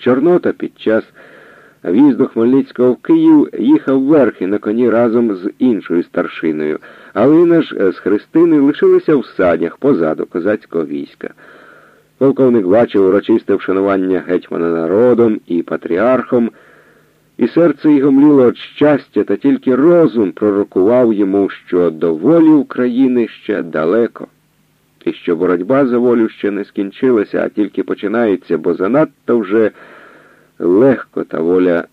Чорнота під час в'їзду Хмельницького в Київ їхав верхи на коні разом з іншою старшиною, Галина ж з Христиною лишилися в садях позаду козацького війська. Полковник бачив урочисте вшанування гетьмана народом і патріархом, і серце його мліло від щастя, та тільки розум пророкував йому, що до волі України ще далеко, і що боротьба за волю ще не скінчилася, а тільки починається, бо занадто вже легко та воля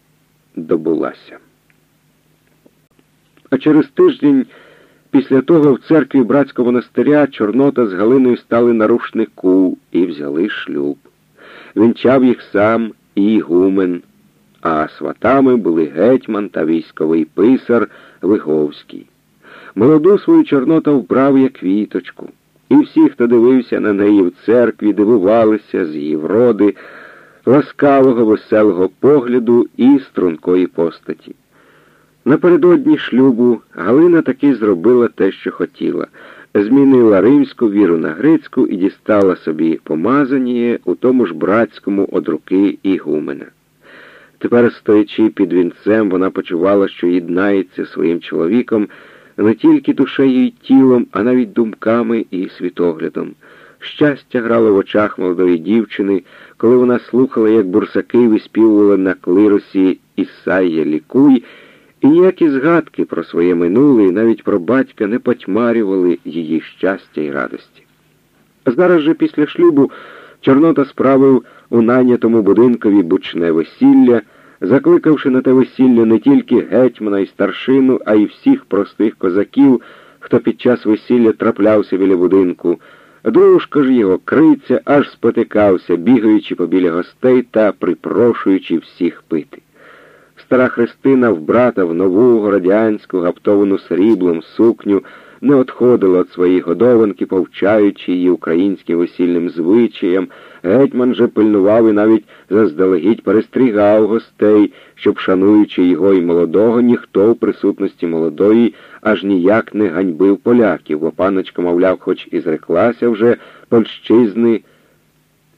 добулася. А через тиждень після того в церкві братського монастиря Чорнота з Галиною стали на рушнику і взяли шлюб. Вінчав їх сам і Ігумен, а сватами були гетьман та військовий писар Виговський. Молоду свою Чорнота вбрав як квіточку, і всі, хто дивився на неї в церкві, дивувалися з її вроди, ласкавого, веселого погляду і стрункої постаті. Напередодні шлюбу Галина таки зробила те, що хотіла. Змінила римську віру на грецьку і дістала собі помазаніє у тому ж братському од руки Ігумена. Тепер, стоячи під вінцем, вона почувала, що єднається своїм чоловіком не тільки душею і тілом, а навіть думками і світоглядом. Щастя грало в очах молодої дівчини, коли вона слухала, як бурсаки виспівували на клиросі Ісая Лікуй, і ніякі згадки про своє минуле і навіть про батька не потьмарювали її щастя і радості. Зараз же після шлюбу Чорнота справив у найнятому будинкові бучне весілля, закликавши на те весілля не тільки гетьмана і старшину, а й всіх простих козаків, хто під час весілля траплявся біля будинку. Дружка ж його криця аж спотикався, бігаючи побіля гостей та припрошуючи всіх пити. Стара Христина вбрата в нову городянську, гаптовану сріблом сукню, не отходила від своєї годованки, повчаючи її українським весільним звичаям. Гетьман же пильнував і навіть заздалегідь перестрігав гостей, щоб, шануючи його і молодого, ніхто в присутності молодої аж ніяк не ганьбив поляків, бо паночка, мовляв, хоч і зреклася вже польщизни,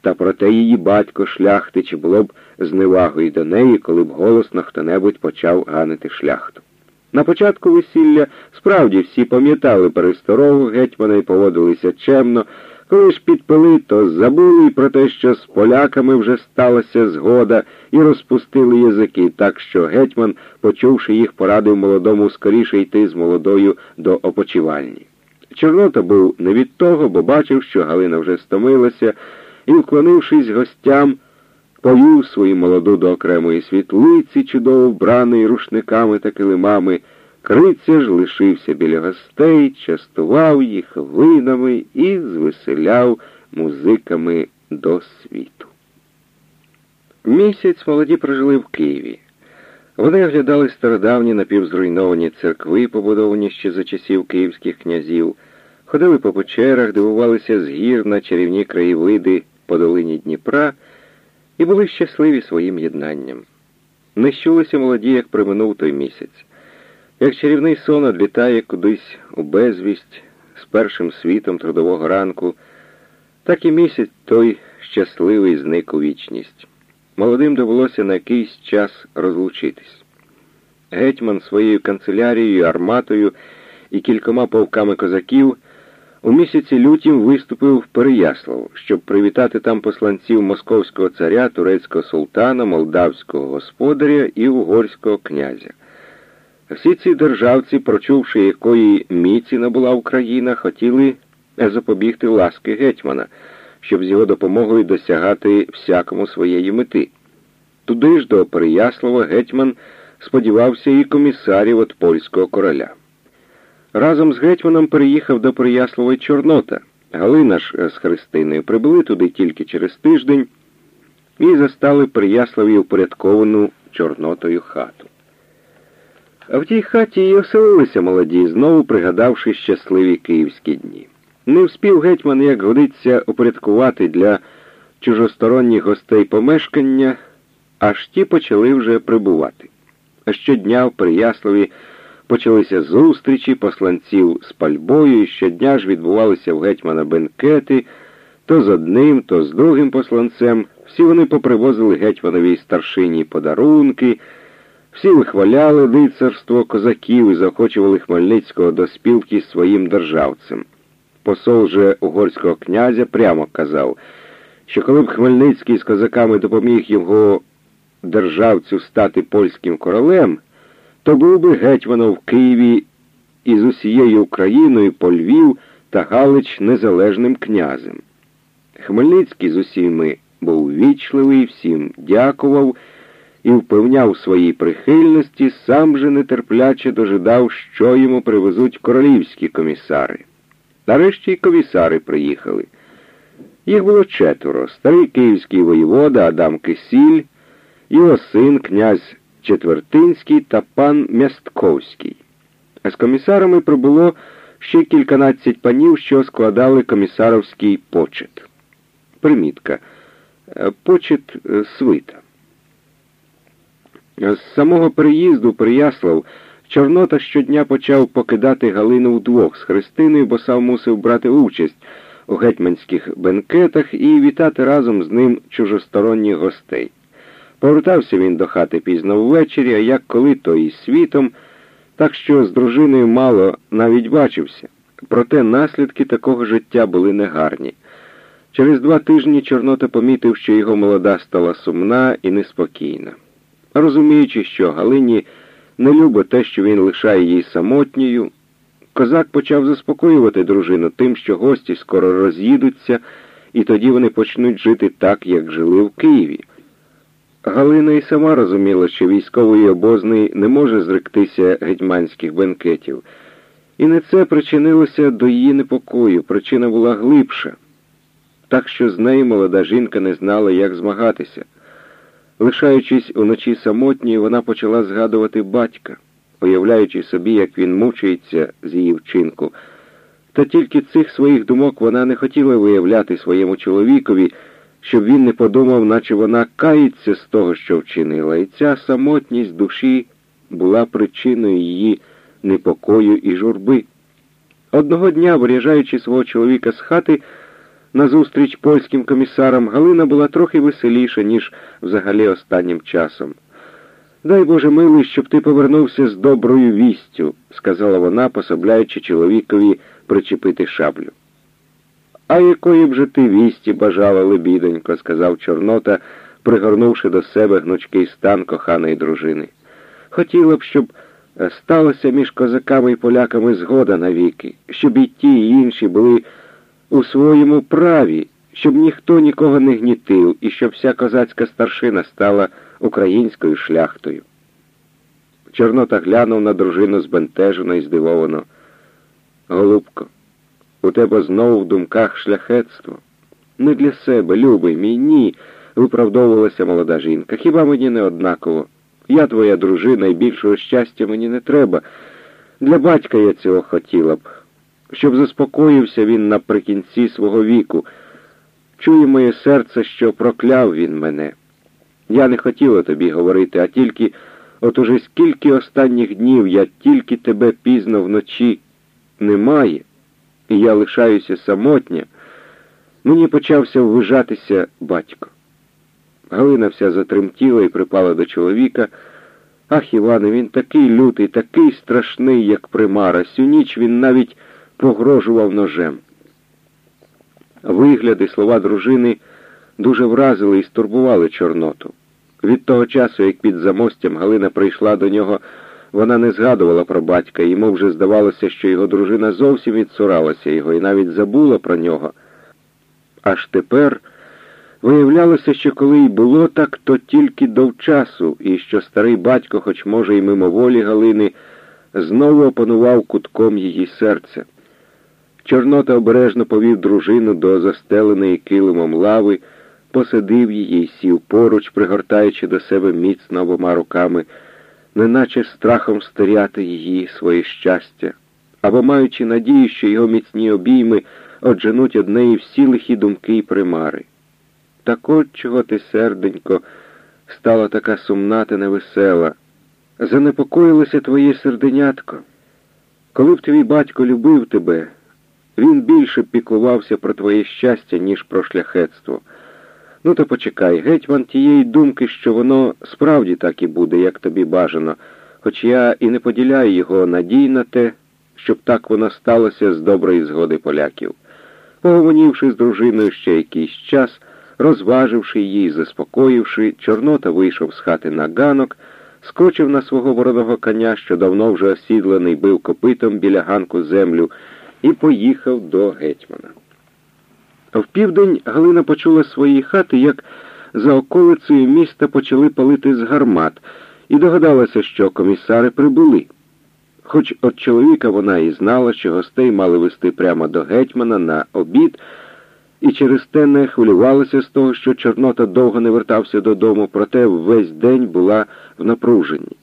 та проте її батько шляхтич було б зневагою до неї, коли б голосно хто-небудь почав ганити шляхту. На початку весілля справді всі пам'ятали пересторогу гетьмана і поводилися чемно. Коли ж підпили, то забули й про те, що з поляками вже сталася згода, і розпустили язики, так що гетьман, почувши їх, порадив молодому скоріше йти з молодою до опочивальні. Чорнота був не від того, бо бачив, що Галина вже стомилася, і, вклонившись гостям, повів свою молоду до окремої світлиці, чудово вбраної рушниками та килимами. Криця ж лишився біля гостей, частував їх винами і звеселяв музиками до світу. Місяць молоді прожили в Києві. Вони оглядали стародавні напівзруйновані церкви, побудовані ще за часів київських князів, ходили по печерах, дивувалися з гір на чарівні краєвиди по долині Дніпра і були щасливі своїм єднанням. Не щулися молоді, як приминув той місяць. Як чарівний сон одлітає кудись у безвість з першим світом трудового ранку, так і місяць той щасливий зник у вічність. Молодим довелося на якийсь час розлучитись. Гетьман своєю канцелярією, арматою і кількома полками козаків у місяці лютім виступив в Переяслав, щоб привітати там посланців московського царя, турецького султана, молдавського господаря і угорського князя. Всі ці державці, прочувши, якої міці набула Україна, хотіли запобігти ласки гетьмана, щоб з його допомогою досягати всякому своєї мети. Туди ж до Переяслава гетьман сподівався і комісарів від польського короля. Разом з гетьманом переїхав до Переяслава й Чорнота. Галина ж з Христиною прибули туди тільки через тиждень і застали Переяславі упорядковану Чорнотою хату. А в тій хаті й оселилися молоді, знову пригадавши щасливі київські дні. Не вспів гетьман, як годиться, упорядкувати для чужосторонніх гостей помешкання, аж ті почали вже прибувати. А щодня в Переяславі почалися зустрічі посланців з пальбою, і щодня ж відбувалися в гетьмана бенкети. То з одним, то з другим посланцем всі вони попривозили гетьмановій старшині подарунки, всі вихваляли лицарство козаків і захочували Хмельницького до спілки з своїм державцем. Посол же угорського князя прямо казав, що коли б Хмельницький з козаками допоміг його державцю стати польським королем, то був би гетьманов в Києві і з усією Україною по Львів та Галич незалежним князем. Хмельницький з усіми був вічливий, всім дякував і впевняв своїй прихильності, сам же нетерпляче дожидав, що йому привезуть королівські комісари. Нарешті й комісари приїхали. Їх було четверо старий київський воєвода Адам Кисіль, його син, князь Четвертинський та пан Мястковський. А з комісарами прибуло ще кільканадцять панів, що складали комісаровський почет. Примітка. Почет е, свита. З самого приїзду Прияслав Чорнота щодня почав покидати Галину вдвох з Христиною, бо сам мусив брати участь у гетьманських бенкетах і вітати разом з ним чужосторонніх гостей. Повертався він до хати пізно ввечері, а як коли, то і світом, так що з дружиною мало навіть бачився. Проте наслідки такого життя були негарні. Через два тижні Чорнота помітив, що його молода стала сумна і неспокійна. Розуміючи, що Галині не любить те, що він лишає її самотньою, козак почав заспокоювати дружину тим, що гості скоро роз'їдуться, і тоді вони почнуть жити так, як жили в Києві. Галина і сама розуміла, що військовий обозний не може зректися гетьманських бенкетів. І не це причинилося до її непокою, причина була глибша, так що з нею молода жінка не знала, як змагатися. Лишаючись уночі самотньою, вона почала згадувати батька, уявляючи собі, як він мучається з її вчинку. Та тільки цих своїх думок вона не хотіла виявляти своєму чоловікові, щоб він не подумав, наче вона кається з того, що вчинила, і ця самотність душі була причиною її непокою і журби. Одного дня, виїжджаючи свого чоловіка з хати, назустріч польським комісарам, Галина була трохи веселіша, ніж взагалі останнім часом. Дай Боже милий, щоб ти повернувся з доброю вістю, сказала вона, пособляючи чоловікові причепити шаблю. А якої б же ти вісті бажала, лебідонько, сказав Чорнота, пригорнувши до себе гнучкий стан коханої дружини. Хотіла б, щоб сталося між козаками і поляками згода навіки, щоб і ті, і інші були у своєму праві, щоб ніхто нікого не гнітив і щоб вся козацька старшина стала українською шляхтою. Чорнота глянув на дружину збентежено і здивовано. Голубко, у тебе знову в думках шляхетство. Не для себе, любий мій, ні, виправдовувалася молода жінка. Хіба мені не однаково? Я твоя дружина і більшого щастя мені не треба. Для батька я цього хотіла б, щоб заспокоївся він наприкінці свого віку. Чує моє серце, що прокляв він мене. Я не хотіла тобі говорити, а тільки от уже скільки останніх днів я тільки тебе пізно вночі немає, і я лишаюся самотня, мені почався ввижатися батько. Галина вся затремтіла і припала до чоловіка. Ах, Іване, він такий лютий, такий страшний, як примара. Сю ніч він навіть погрожував ножем. Вигляди, слова дружини дуже вразили і стурбували Чорноту. Від того часу, як під замостям Галина прийшла до нього, вона не згадувала про батька, йому вже здавалося, що його дружина зовсім відсуралася його і навіть забула про нього. Аж тепер виявлялося, що коли й було так, то тільки довчасу, і що старий батько, хоч може, й мимоволі Галини, знову опанував кутком її серця. Чорнота обережно повів дружину до застеленої килимом лави, посадив її і сів поруч, пригортаючи до себе міцно обома руками, неначе страхом стеряти її своє щастя, або маючи надію, що його міцні обійми одженуть од неї всі лихі думки і примари. Так от чого ти, серденько, стала така сумна та невесела. Занепокоїлося твоє серденятко. Коли б твій батько любив тебе, Він більше піклувався про твоє щастя, ніж про шляхетство. Ну, то почекай, гетьман тієї думки, що воно справді так і буде, як тобі бажано, хоч я і не поділяю його надій на те, щоб так воно сталося з доброї згоди поляків. Погомонівши з дружиною ще якийсь час, розваживши її, заспокоївши, Чорнота вийшов з хати на ганок, скочив на свого вородого коня, що давно вже осідланий бив копитом біля ганку землю, і поїхав до гетьмана. В південь Галина почула з своєї хати, як за околицею міста почали палити з гармат, і догадалася, що комісари прибули. Хоч від чоловіка вона і знала, що гостей мали вести прямо до гетьмана на обід, і через те не хвилювалася з того, що Чорнота довго не вертався додому, проте весь день була в напруженні.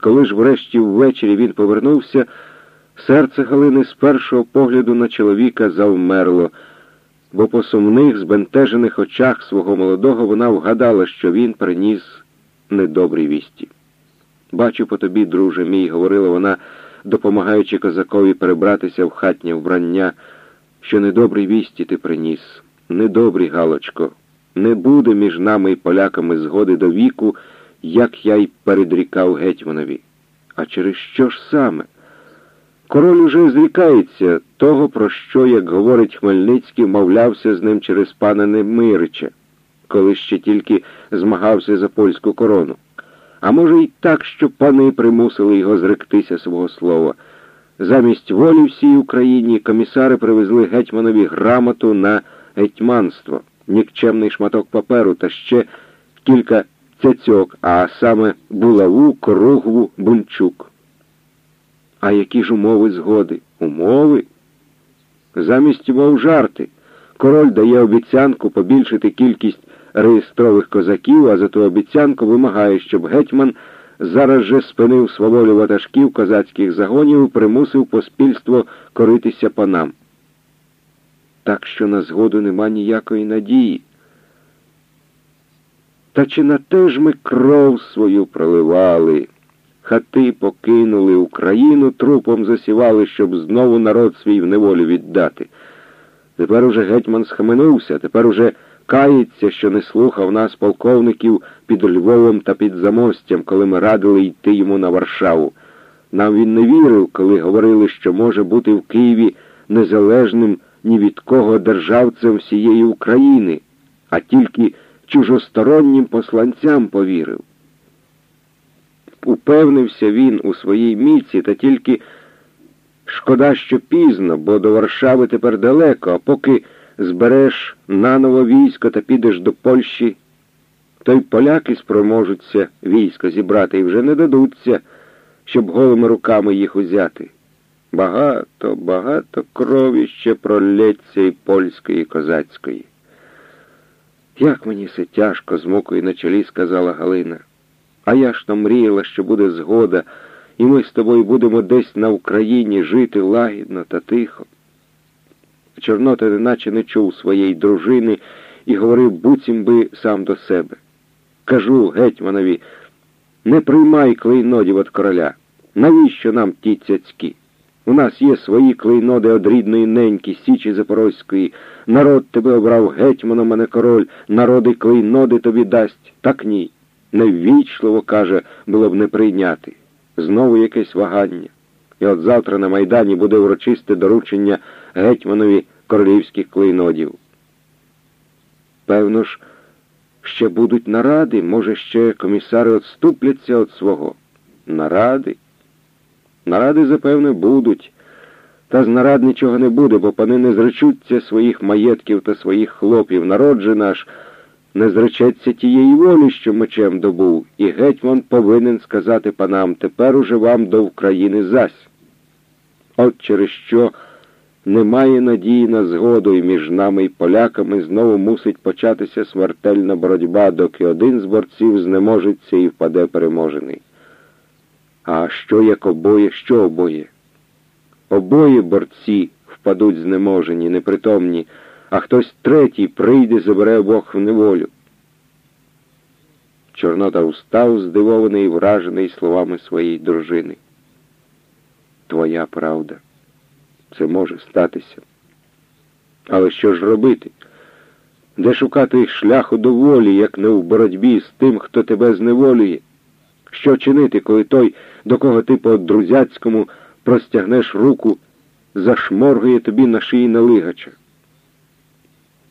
Коли ж врешті ввечері він повернувся, серце Галини з першого погляду на чоловіка завмерло, бо по сумних, збентежених очах свого молодого вона вгадала, що він приніс недобрі вісті. Бачу по тобі, друже мій, говорила вона, допомагаючи козакові перебратися в хатнє вбрання, що недобрі вісті ти приніс. Недобрі, Галочко, не буде між нами і поляками згоди до віку, як я й передрікав гетьманові. А через що ж саме? Король уже зрікається того, про що, як говорить Хмельницький, мовлявся з ним через пана Немирича, коли ще тільки змагався за польську корону. А може, й так, що пани примусили його зректися свого слова. Замість волі всій Україні комісари привезли гетьманові грамоту на гетьманство, нікчемний шматок паперу та ще кілька цяцьок, а саме булаву, коругву, бунчук. А які ж умови згоди? Умови? Замість умов жарти. Король дає обіцянку побільшити кількість реєстрових козаків, а за ту обіцянку вимагає, щоб гетьман зараз же спинив сваволю ватажків козацьких загонів і примусив поспільство коритися панам. Так що на згоду нема ніякої надії. Та чи на те ж ми кров свою проливали? Хати покинули Україну, трупом засівали, щоб знову народ свій в неволю віддати. Тепер уже гетьман схаменувся, тепер уже кається, що не слухав нас полковників під Львовом та під Замостям, коли ми радили йти йому на Варшаву. Нам він не вірив, коли говорили, що може бути в Києві незалежним ні від кого державцем всієї України, а тільки чужостороннім посланцям повірив. Упевнився він у своїй міці, та тільки шкода, що пізно, бо до Варшави тепер далеко, а поки збереш наново військо та підеш до Польщі, то й поляки спроможуться військо зібрати і вже не дадуться, щоб голими руками їх узяти. Багато, багато крові ще пролється і польської, і козацької. Як мені все тяжко, з мукою на чолі, сказала Галина. А я ж то мріяла, що буде згода, і ми з тобою будемо десь на Україні жити лагідно та тихо. Чорнота неначе не чув своєї дружини і говорив буцім би сам до себе. Кажу гетьманові, не приймай клейнодів від короля. Навіщо нам ті цяцькі? У нас є свої клейноди од рідної неньки, Січі Запорозької. Народ тебе обрав гетьманом, а не король, народи клейноди тобі дасть. Так ні. Неввічливо, каже, було б не прийняти. Знову якесь вагання. І от завтра на Майдані буде урочисте доручення гетьманові королівських клейнодів. Певно ж, ще будуть наради, може, ще комісари відступляться від свого. Наради? Наради, запевне, будуть. Та з нарад нічого не буде, бо пани не зречуться своїх маєтків та своїх хлопів. Народ же наш не зречеться тієї волі, що мечем добув, і гетьман повинен сказати панам, тепер уже вам до України зась. От через що немає надії на згоду, і між нами і поляками знову мусить початися смертельна боротьба, доки один з борців знеможеться і впаде переможений. А що як обоє, що обоє? Обоє борці впадуть знеможені, непритомні, а хтось третій прийде, забере обох в неволю. Чорнота устав, здивований і вражений словами своєї дружини. Твоя правда. Це може статися. Але що ж робити? Де шукати шляху до волі, як не в боротьбі з тим, хто тебе зневолює? Що чинити, коли той, до кого ти по друзяцькому простягнеш руку, зашморгує тобі на шиї налигача?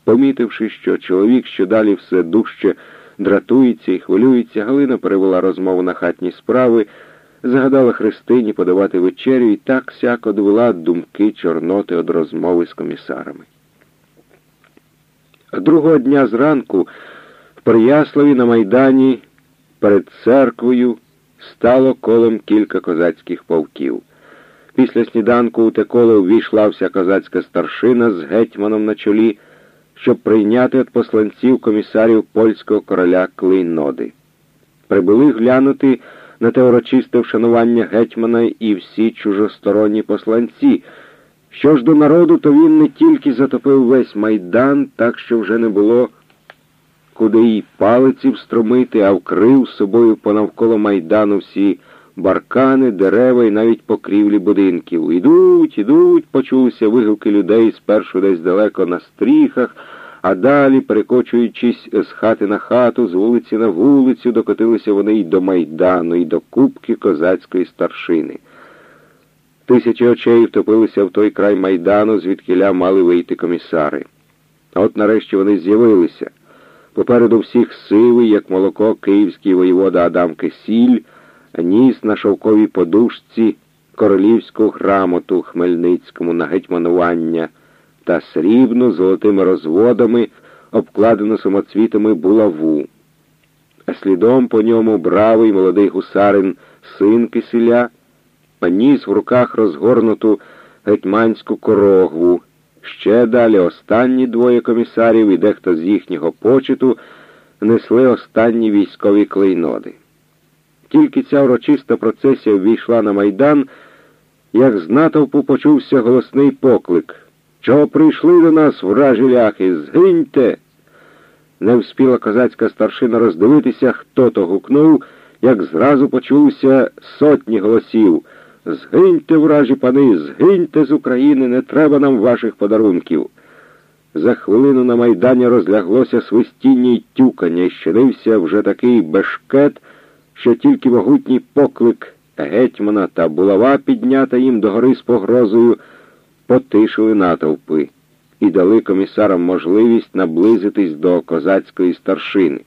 Помітивши, що чоловік що далі все дужче дратується і хвилюється, Галина перевела розмову на хатні справи, загадала Христині подавати вечерю і так сяк одвела думки Чорноти від розмови з комісарами. Другого дня зранку в Переяславі на Майдані перед церквою стало колом кілька козацьких полків. Після сніданку у те коло увійшла вся козацька старшина з гетьманом на чолі, щоб прийняти від посланців комісарів польського короля Клейноди. Прибули глянути на те урочисте вшанування гетьмана і всі чужосторонні посланці. Що ж до народу, то він не тільки затопив весь майдан, так що вже не було куди й палиці встромити, а вкрив собою понавколо майдану всі баркани, дерева і навіть покрівлі будинків. Ідуть, ідуть, почулися вигуки людей спершу десь далеко на стріхах, а далі, перекочуючись з хати на хату, з вулиці на вулицю, докотилися вони й до майдану, і до кубки козацької старшини. Тисячі очей втопилися в той край майдану, звідкиля мали вийти комісари. А от нарешті вони з'явилися. Попереду всіх сивий, як молоко, київський воєвода Адам Кисіль, ніс на шовковій подушці королівську грамоту Хмельницькому на гетьманування та срібну золотими розводами, обкладену самоцвітами булаву. А слідом по ньому бравий молодий гусарин син Кисіля, ніс в руках розгорнуту гетьманську корогву. Ще далі останні двоє комісарів і дехто з їхнього почету несли останні військові клейноди. Тільки ця урочиста процесія ввійшла на майдан, як з натовпу почувся голосний поклик. Чого прийшли до нас, вражі ляхи? Згиньте! Не вспіла козацька старшина роздивитися, хто то гукнув, як зразу почулися сотні голосів. Згиньте, вражі пани, згиньте з України, не треба нам ваших подарунків. За хвилину на майдані розляглося свистіння й тюкання, і щинився вже такий бешкет, що тільки могутній поклик гетьмана та булава, піднята їм догори з погрозою, потишили натовпи і дали комісарам можливість наблизитись до козацької старшини.